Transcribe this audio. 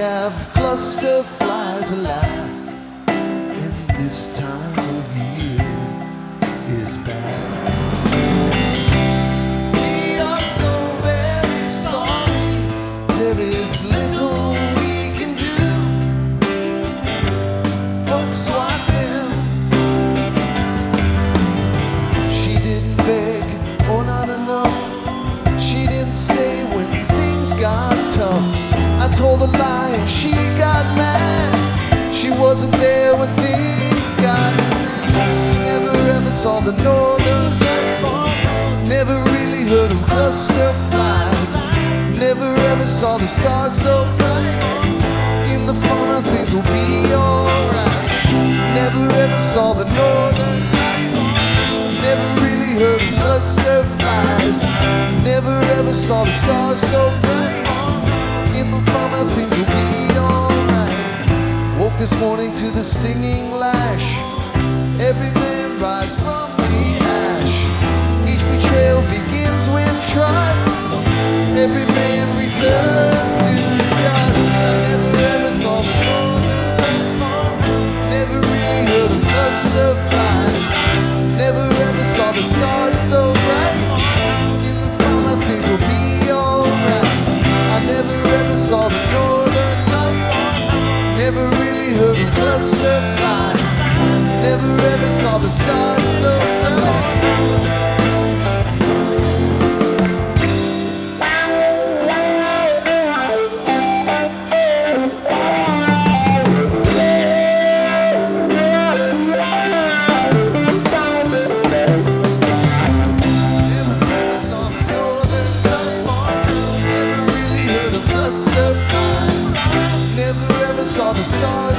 have cluster flies, alas, and this time of year is bad. The northern lights. Never really heard of cluster flies. Never ever saw the stars so bright. In the farmhouse things will be alright. Never ever saw the northern lights. Never really heard of cluster flies. Never ever saw the stars so bright. In the farmhouse things will be alright. Woke this morning to the stinging lash. Every man rise from Every man returns stars.